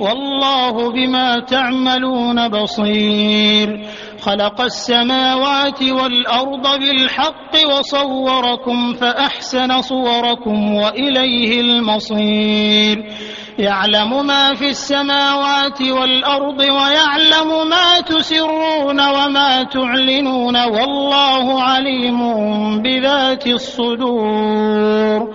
والله بما تعملون بصير. خلق السماوات والأرض بالحق وصوركم فأحسن صوركم وإليه المصير. يعلم ما في السماوات والأرض ويعلم ما تسرون وما تعلنون والله عليم بذات الصدور.